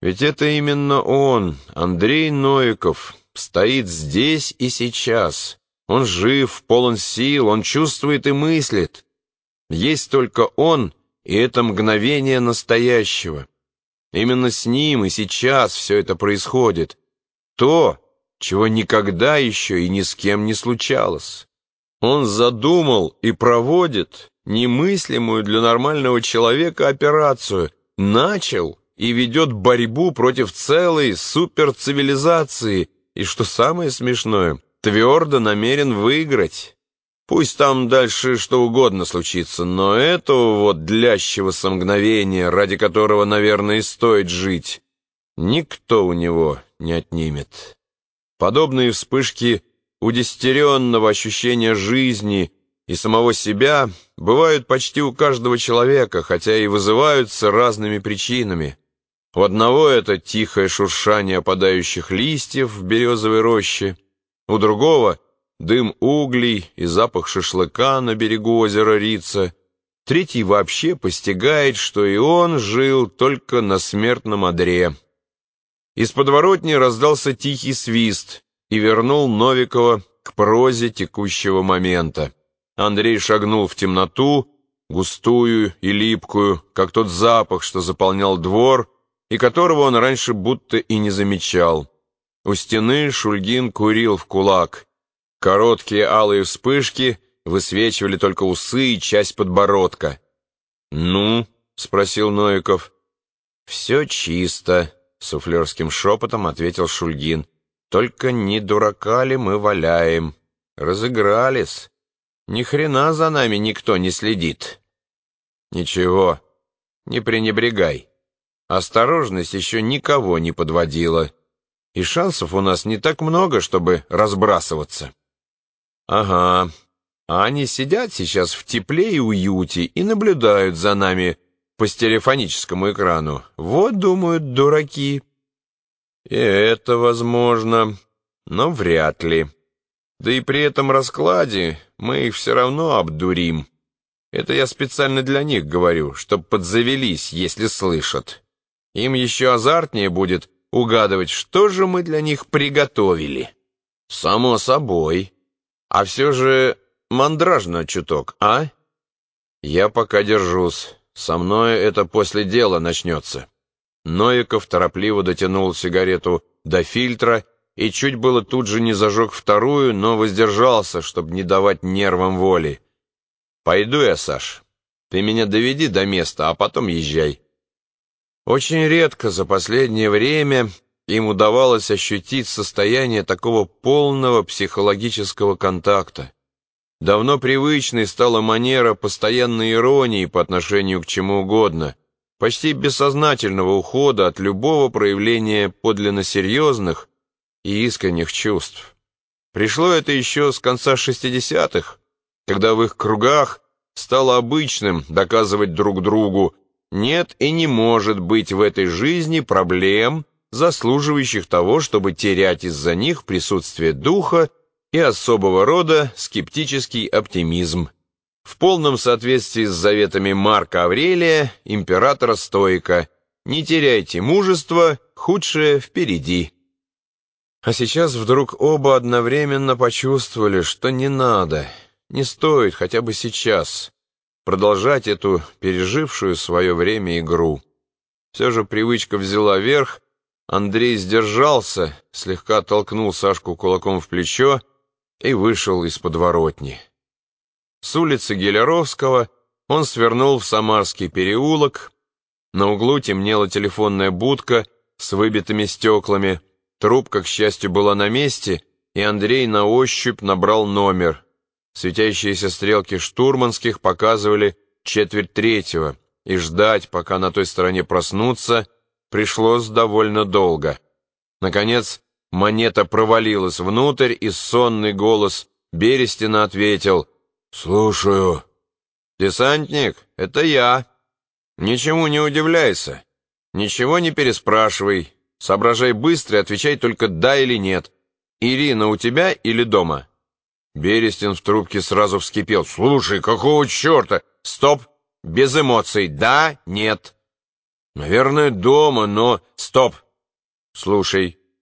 Ведь это именно он, Андрей Новиков, стоит здесь и сейчас. Он жив, полон сил, он чувствует и мыслит. Есть только он и это мгновение настоящего. Именно с ним и сейчас все это происходит. То, чего никогда еще и ни с кем не случалось. Он задумал и проводит немыслимую для нормального человека операцию, начал и ведет борьбу против целой суперцивилизации, и, что самое смешное, твердо намерен выиграть. Пусть там дальше что угодно случится, но этого вот длящегося мгновения, ради которого, наверное, и стоит жить, никто у него не отнимет. Подобные вспышки удестеренного ощущения жизни и самого себя бывают почти у каждого человека, хотя и вызываются разными причинами. У одного это тихое шуршание опадающих листьев в березовой роще, у другого — дым углей и запах шашлыка на берегу озера Рица. Третий вообще постигает, что и он жил только на смертном одре. Из подворотни раздался тихий свист и вернул Новикова к прозе текущего момента. Андрей шагнул в темноту, густую и липкую, как тот запах, что заполнял двор, и которого он раньше будто и не замечал. У стены Шульгин курил в кулак — Короткие алые вспышки высвечивали только усы и часть подбородка. «Ну?» — спросил Новиков. «Все чисто», — суфлерским шепотом ответил Шульгин. «Только не дурака ли мы валяем? Разыгрались. Ни хрена за нами никто не следит». «Ничего, не пренебрегай. Осторожность еще никого не подводила. И шансов у нас не так много, чтобы разбрасываться». «Ага. А они сидят сейчас в тепле и уюте и наблюдают за нами по стереофоническому экрану. Вот, думают, дураки». «И это возможно, но вряд ли. Да и при этом раскладе мы их все равно обдурим. Это я специально для них говорю, чтоб подзавелись, если слышат. Им еще азартнее будет угадывать, что же мы для них приготовили». «Само собой». А все же мандражно чуток, а? Я пока держусь. Со мной это после дела начнется. Новиков торопливо дотянул сигарету до фильтра и чуть было тут же не зажег вторую, но воздержался, чтобы не давать нервам воли. «Пойду я, Саш. Ты меня доведи до места, а потом езжай». Очень редко за последнее время им удавалось ощутить состояние такого полного психологического контакта. Давно привычной стала манера постоянной иронии по отношению к чему угодно, почти бессознательного ухода от любого проявления подлинно серьезных и искренних чувств. Пришло это еще с конца 60-х, когда в их кругах стало обычным доказывать друг другу, нет и не может быть в этой жизни проблем, заслуживающих того, чтобы терять из-за них присутствие духа и особого рода скептический оптимизм. В полном соответствии с заветами Марка Аврелия, императора Стоика, «Не теряйте мужества, худшее впереди». А сейчас вдруг оба одновременно почувствовали, что не надо, не стоит хотя бы сейчас продолжать эту пережившую свое время игру. Все же привычка взяла верх, Андрей сдержался, слегка толкнул Сашку кулаком в плечо и вышел из подворотни. С улицы Геляровского он свернул в Самарский переулок. На углу темнела телефонная будка с выбитыми стеклами. Трубка, к счастью, была на месте, и Андрей на ощупь набрал номер. Светящиеся стрелки штурманских показывали четверть третьего, и ждать, пока на той стороне проснутся — пришлось довольно долго. Наконец, монета провалилась внутрь, и сонный голос Берестина ответил «Слушаю». «Десантник, это я. Ничему не удивляйся. Ничего не переспрашивай. Соображай быстро и отвечай только «да» или «нет». Ирина у тебя или дома?» Берестин в трубке сразу вскипел. «Слушай, какого черта? Стоп! Без эмоций. Да, нет». Наверное, дома, но... Стоп! Слушай,